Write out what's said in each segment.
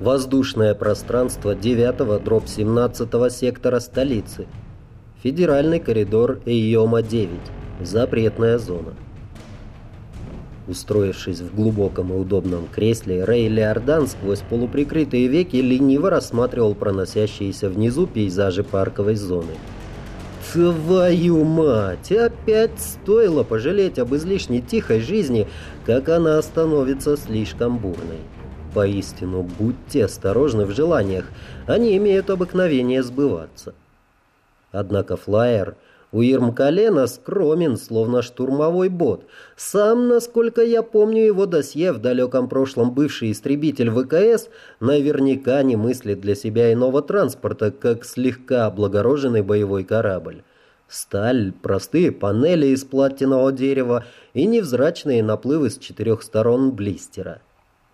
Воздушное пространство 9-го дробь 17-го сектора столицы. Федеральный коридор Эйома-9. Запретная зона. Устроившись в глубоком и удобном кресле, Рэй Леордан сквозь полуприкрытые веки лениво рассматривал проносящиеся внизу пейзажи парковой зоны. Твою мать! Опять стоило пожалеть об излишне тихой жизни, как она становится слишком бурной. Поистину, будьте осторожны в желаниях, они имеют обыкновение сбываться. Однако флайер у Ермкалена скромен, словно штурмовой бот. Сам, насколько я помню его досье, в далеком прошлом бывший истребитель ВКС наверняка не мыслит для себя иного транспорта, как слегка облагороженный боевой корабль. Сталь, простые панели из платинового дерева и невзрачные наплывы с четырех сторон блистера.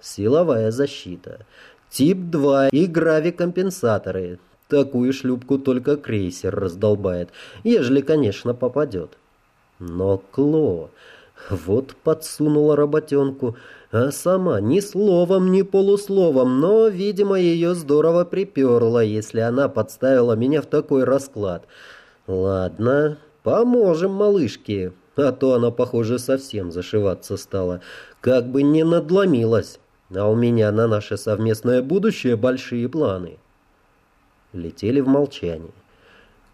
Силовая защита. Тип 2 и гравикомпенсаторы. Такую шлюпку только крейсер раздолбает, ежели, конечно, попадет. Но Кло... Вот подсунула работенку, а сама ни словом, ни полусловом, но, видимо, ее здорово приперло, если она подставила меня в такой расклад. Ладно, поможем малышке, а то она, похоже, совсем зашиваться стала, как бы не надломилась. А у меня на наше совместное будущее большие планы летели в молчании.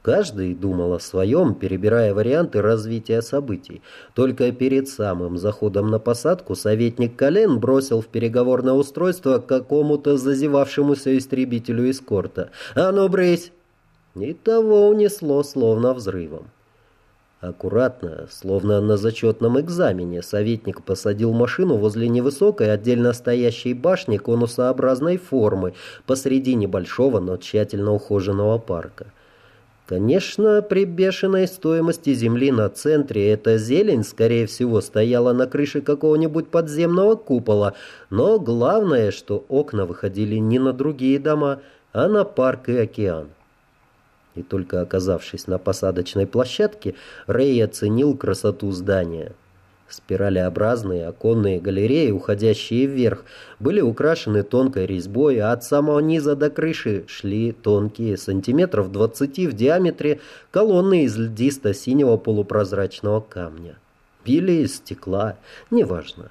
Каждый думал о своем, перебирая варианты развития событий. Только перед самым заходом на посадку советник Колен бросил в переговорное устройство какому-то зазевавшемуся истребителю эскорта. «А ну, брысь!» И того унесло словно взрывом. Аккуратно, словно на зачетном экзамене, советник посадил машину возле невысокой, отдельно стоящей башни конусообразной формы посреди небольшого, но тщательно ухоженного парка. Конечно, при бешеной стоимости земли на центре эта зелень, скорее всего, стояла на крыше какого-нибудь подземного купола, но главное, что окна выходили не на другие дома, а на парк и океан. И только оказавшись на посадочной площадке, Рэй оценил красоту здания. Спиралеобразные оконные галереи, уходящие вверх, были украшены тонкой резьбой, а от самого низа до крыши шли тонкие, сантиметров 20 в диаметре, колонны из льдисто-синего полупрозрачного камня. Пили из стекла, неважно.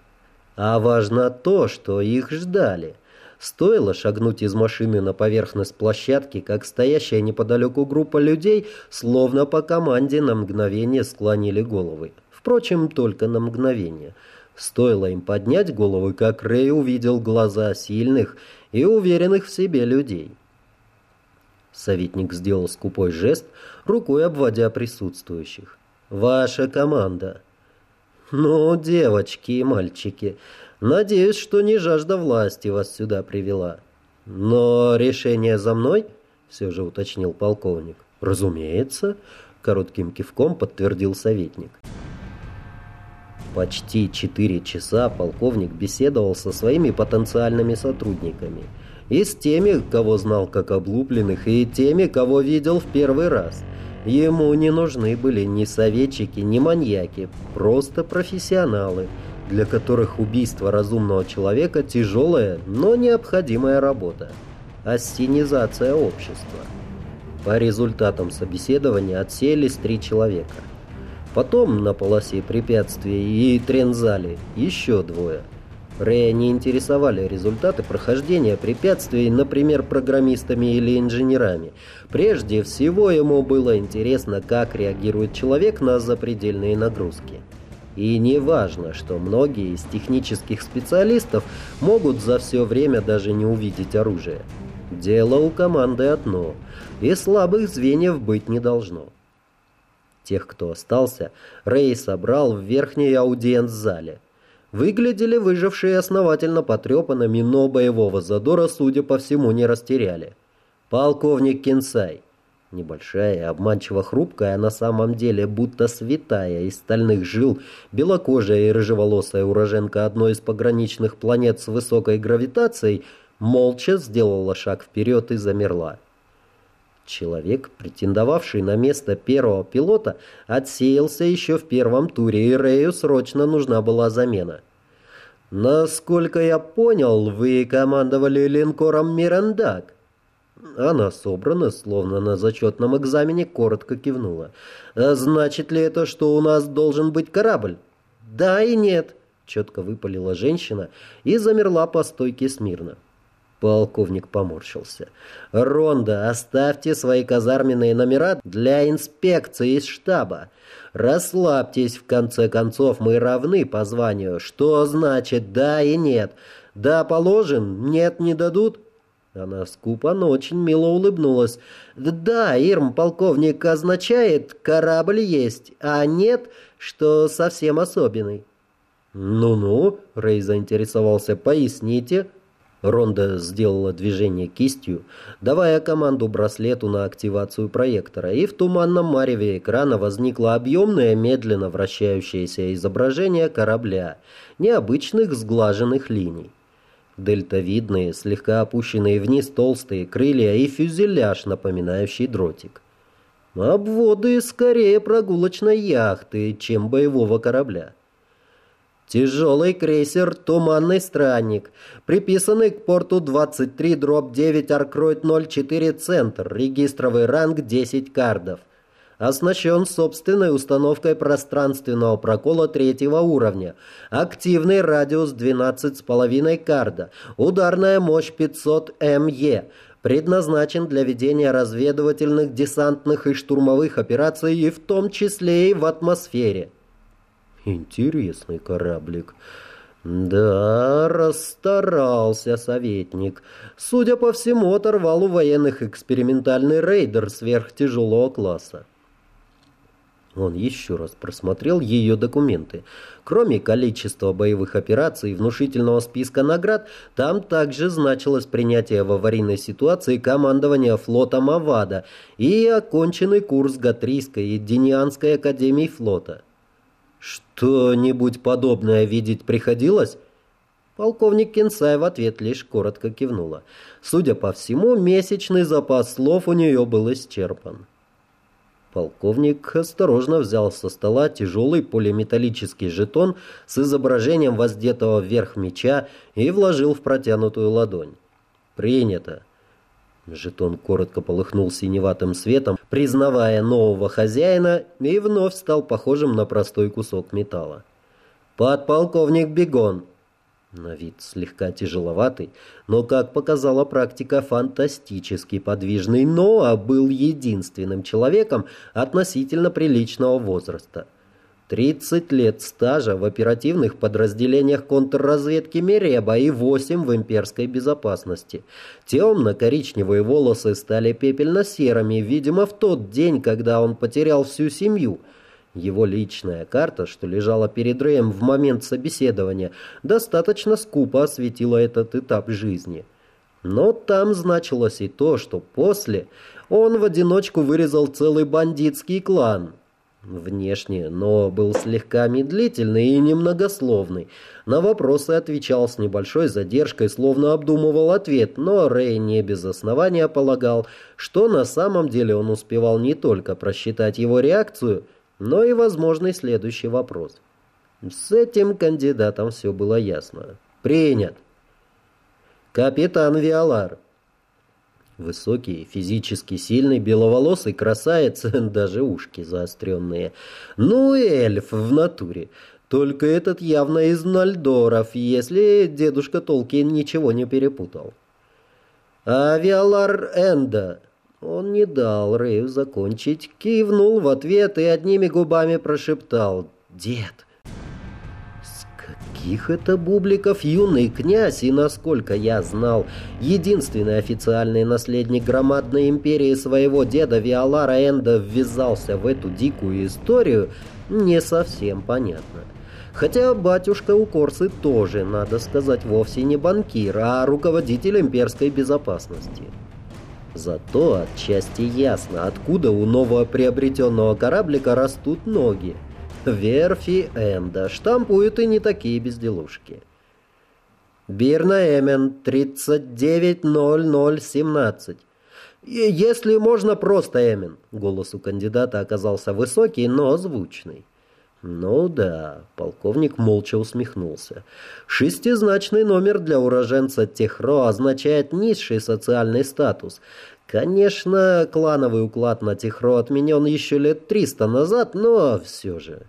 А важно то, что их ждали – Стоило шагнуть из машины на поверхность площадки, как стоящая неподалеку группа людей, словно по команде на мгновение склонили головы. Впрочем, только на мгновение. Стоило им поднять головы, как Рэй увидел глаза сильных и уверенных в себе людей. Советник сделал скупой жест, рукой обводя присутствующих. «Ваша команда». «Ну, девочки и мальчики, Надеюсь, что не жажда власти вас сюда привела. Но решение за мной, все же уточнил полковник. Разумеется, коротким кивком подтвердил советник. Почти четыре часа полковник беседовал со своими потенциальными сотрудниками. И с теми, кого знал как облупленных, и теми, кого видел в первый раз. Ему не нужны были ни советчики, ни маньяки, просто профессионалы – для которых убийство разумного человека – тяжелая, но необходимая работа. Ассенизация общества. По результатам собеседования отселись три человека. Потом на полосе препятствий и трензале еще двое. Рэя не интересовали результаты прохождения препятствий, например, программистами или инженерами. Прежде всего ему было интересно, как реагирует человек на запредельные нагрузки. И не важно, что многие из технических специалистов могут за все время даже не увидеть оружие. Дело у команды одно, и слабых звеньев быть не должно. Тех, кто остался, Рэй собрал в верхней аудиенц-зале. Выглядели выжившие основательно потрепанными, но боевого задора, судя по всему, не растеряли. Полковник Кинсай, Небольшая, обманчиво хрупкая, на самом деле будто святая из стальных жил, белокожая и рыжеволосая уроженка одной из пограничных планет с высокой гравитацией, молча сделала шаг вперед и замерла. Человек, претендовавший на место первого пилота, отсеялся еще в первом туре, и Рэю срочно нужна была замена. Насколько я понял, вы командовали линкором «Мирандак». Она собрана, словно на зачетном экзамене, коротко кивнула. «А «Значит ли это, что у нас должен быть корабль?» «Да и нет», — четко выпалила женщина и замерла по стойке смирно. Полковник поморщился. «Ронда, оставьте свои казарменные номера для инспекции из штаба. Расслабьтесь, в конце концов, мы равны по званию. Что значит «да» и «нет»? «Да» положен, «нет» не дадут?» Она скупо, но очень мило улыбнулась. «Да, Ирм, полковник, означает, корабль есть, а нет, что совсем особенный». «Ну-ну», — Рэй заинтересовался, — «поясните». Ронда сделала движение кистью, давая команду браслету на активацию проектора, и в туманном мареве экрана возникло объемное, медленно вращающееся изображение корабля, необычных сглаженных линий. Дельтовидные, слегка опущенные вниз толстые крылья и фюзеляж, напоминающий дротик. Обводы скорее прогулочной яхты, чем боевого корабля. Тяжелый крейсер «Туманный странник», приписанный к порту 23 дробь 9 Аркройт 04 Центр, регистровый ранг 10 кардов. Оснащен собственной установкой пространственного прокола третьего уровня, активный радиус 12,5 карда, ударная мощь 500 МЕ, предназначен для ведения разведывательных, десантных и штурмовых операций и в том числе и в атмосфере. Интересный кораблик. Да, расстарался советник. Судя по всему, оторвал у военных экспериментальный рейдер сверхтяжелого класса. Он еще раз просмотрел ее документы. Кроме количества боевых операций и внушительного списка наград, там также значилось принятие в аварийной ситуации командования флотом Авада и оконченный курс Гатрийской и Денианской академии флота. «Что-нибудь подобное видеть приходилось?» Полковник Кенсай в ответ лишь коротко кивнула. Судя по всему, месячный запас слов у нее был исчерпан. Полковник осторожно взял со стола тяжелый полиметаллический жетон с изображением воздетого вверх меча и вложил в протянутую ладонь. «Принято». Жетон коротко полыхнул синеватым светом, признавая нового хозяина, и вновь стал похожим на простой кусок металла. «Подполковник Бегон!» На вид слегка тяжеловатый, но, как показала практика, фантастически подвижный Ноа был единственным человеком относительно приличного возраста. 30 лет стажа в оперативных подразделениях контрразведки Мереба и 8 в имперской безопасности. Темно-коричневые волосы стали пепельно-серыми, видимо, в тот день, когда он потерял всю семью. Его личная карта, что лежала перед Рэем в момент собеседования, достаточно скупо осветила этот этап жизни. Но там значилось и то, что после он в одиночку вырезал целый бандитский клан – Внешне, но был слегка медлительный и немногословный. На вопросы отвечал с небольшой задержкой, словно обдумывал ответ, но Рэй не без основания полагал, что на самом деле он успевал не только просчитать его реакцию, но и возможный следующий вопрос. С этим кандидатом все было ясно. «Принят!» «Капитан Виалар!» Высокий, физически сильный, беловолосый красавец, даже ушки заостренные. Ну, эльф в натуре. Только этот явно из Нальдоров, если дедушка Толкин ничего не перепутал. А Виалар Энда... Он не дал Рэю закончить, кивнул в ответ и одними губами прошептал «Дед, каких это бубликов юный князь и, насколько я знал, единственный официальный наследник громадной империи своего деда Виолара Энда ввязался в эту дикую историю, не совсем понятно. Хотя батюшка у Корсы тоже, надо сказать, вовсе не банкир, а руководитель имперской безопасности. Зато отчасти ясно, откуда у новоприобретенного кораблика растут ноги. Верфи Энда штампуют и не такие безделушки. Бирна Эмен, 390017. Если можно, просто Эмен. Голос у кандидата оказался высокий, но звучный. Ну да, полковник молча усмехнулся. Шестизначный номер для уроженца Техро означает низший социальный статус. Конечно, клановый уклад на Техро отменен еще лет триста назад, но все же...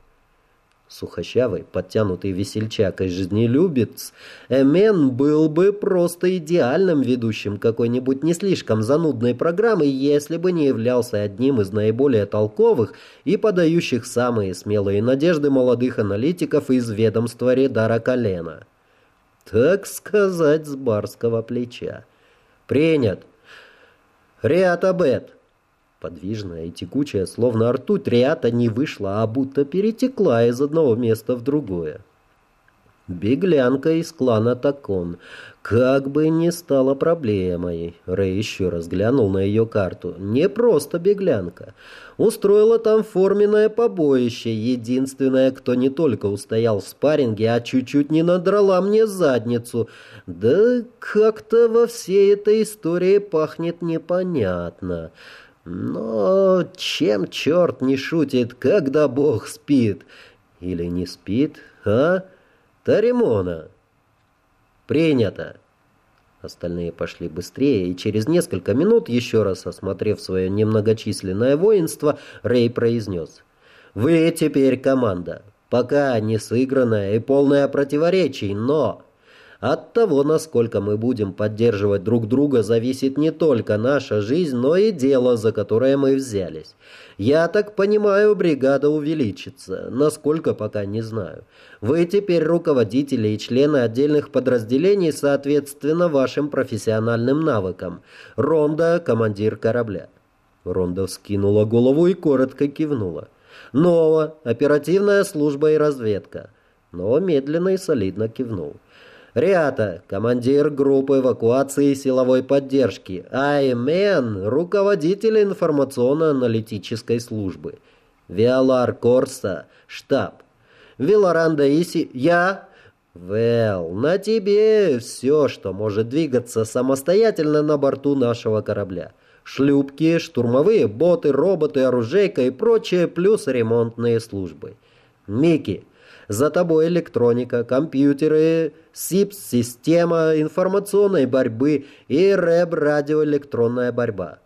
Сухощавый, подтянутый весельчак и жизнелюбец, Эмен был бы просто идеальным ведущим какой-нибудь не слишком занудной программы, если бы не являлся одним из наиболее толковых и подающих самые смелые надежды молодых аналитиков из ведомства Редара Колена. Так сказать, с барского плеча. «Принят!» «Риатабет!» Подвижная и текучая, словно ртуть, Риата не вышла, а будто перетекла из одного места в другое. Беглянка из клана Такон. Как бы не стала проблемой. Рэй еще раз глянул на ее карту. Не просто беглянка. Устроила там форменное побоище. Единственная, кто не только устоял в спарринге, а чуть-чуть не надрала мне задницу. Да как-то во всей этой истории пахнет непонятно. Но чем черт не шутит, когда бог спит? Или не спит, а? Таримона. Принято. Остальные пошли быстрее, и через несколько минут, еще раз осмотрев свое немногочисленное воинство, Рэй произнес. «Вы теперь команда. Пока не сыгранная и полная противоречий, но от того, насколько мы будем поддерживать друг друга, зависит не только наша жизнь, но и дело, за которое мы взялись. Я так понимаю, бригада увеличится. Насколько, пока не знаю. Вы теперь руководители и члены отдельных подразделений, соответственно, вашим профессиональным навыкам. Ронда – командир корабля. Ронда вскинула голову и коротко кивнула. Нова – оперативная служба и разведка. Но медленно и солидно кивнул. Риата, командир группы эвакуации и силовой поддержки. Аймен, руководитель информационно-аналитической службы. Виалар Корса, штаб. Виларанда Иси, я... Вэл, на тебе все, что может двигаться самостоятельно на борту нашего корабля. Шлюпки, штурмовые боты, роботы, оружейка и прочее, плюс ремонтные службы. Мики, за тобой электроника, компьютеры, СИПС-система информационной борьбы и РЭБ-радиоэлектронная борьба.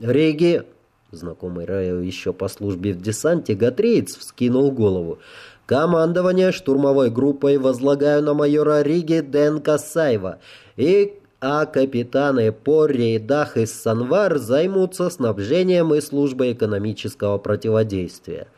Реги, знакомый Раю еще по службе в десанте, Гатриец вскинул голову. Командование штурмовой группой возлагаю на майора Риги Дэн Касаева и а капитаны по рейдах из Санвар займутся снабжением и службой экономического противодействия.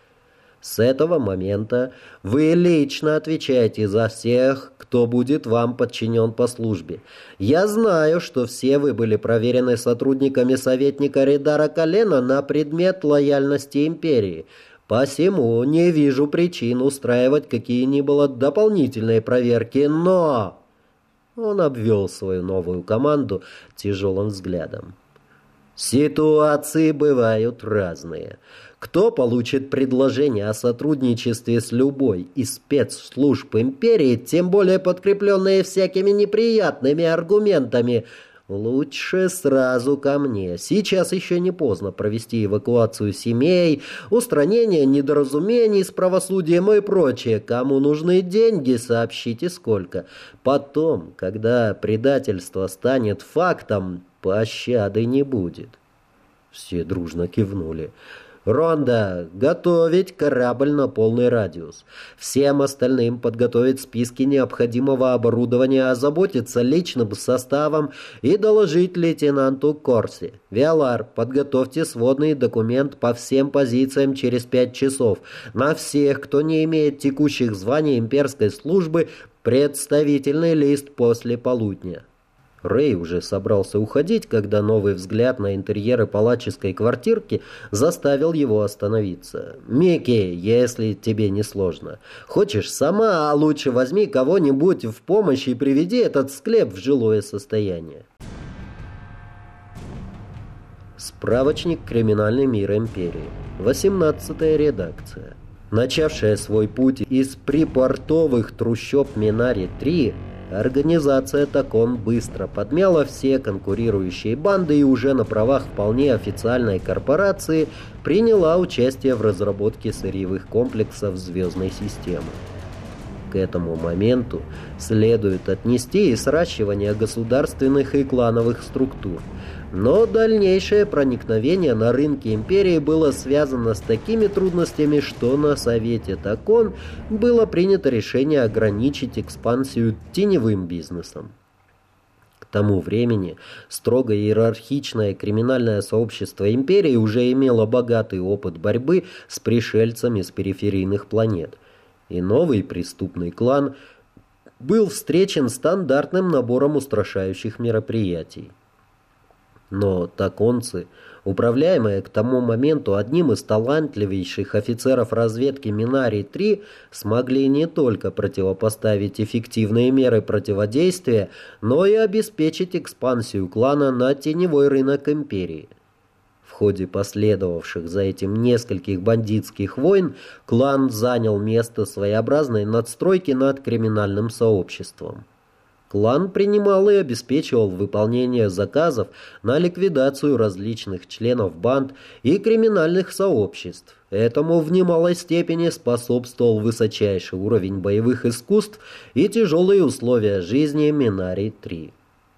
С этого момента вы лично отвечаете за всех, кто будет вам подчинен по службе. Я знаю, что все вы были проверены сотрудниками советника Редара Колена на предмет лояльности империи. Посему не вижу причин устраивать какие-нибудь дополнительные проверки, но...» Он обвел свою новую команду тяжелым взглядом. «Ситуации бывают разные». Кто получит предложение о сотрудничестве с любой из спецслужб империи, тем более подкрепленные всякими неприятными аргументами, лучше сразу ко мне. Сейчас еще не поздно провести эвакуацию семей, устранение недоразумений с правосудием и прочее. Кому нужны деньги, сообщите сколько. Потом, когда предательство станет фактом, пощады не будет. Все дружно кивнули. Ронда, готовить корабль на полный радиус. Всем остальным подготовить списки необходимого оборудования, озаботиться личным составом и доложить лейтенанту Корси. Виалар, подготовьте сводный документ по всем позициям через пять часов. На всех, кто не имеет текущих званий имперской службы, представительный лист после полудня. Рэй уже собрался уходить, когда новый взгляд на интерьеры палаческой квартирки заставил его остановиться. «Микки, если тебе не сложно. Хочешь сама, а лучше возьми кого-нибудь в помощь и приведи этот склеп в жилое состояние». Справочник «Криминальный мир империи». 18 редакция. Начавшая свой путь из припортовых трущоб Минари-3, Организация Такон быстро подмяла все конкурирующие банды и уже на правах вполне официальной корпорации приняла участие в разработке сырьевых комплексов звездной системы. К этому моменту следует отнести и сращивание государственных и клановых структур. Но дальнейшее проникновение на рынки империи было связано с такими трудностями, что на Совете Такон было принято решение ограничить экспансию теневым бизнесом. К тому времени строго иерархичное криминальное сообщество империи уже имело богатый опыт борьбы с пришельцами с периферийных планет – и новый преступный клан был встречен стандартным набором устрашающих мероприятий. Но таконцы, управляемые к тому моменту одним из талантливейших офицеров разведки Минарий-3, смогли не только противопоставить эффективные меры противодействия, но и обеспечить экспансию клана на теневой рынок империи ходе последовавших за этим нескольких бандитских войн клан занял место своеобразной надстройки над криминальным сообществом. Клан принимал и обеспечивал выполнение заказов на ликвидацию различных членов банд и криминальных сообществ. Этому в немалой степени способствовал высочайший уровень боевых искусств и тяжелые условия жизни Минари-3.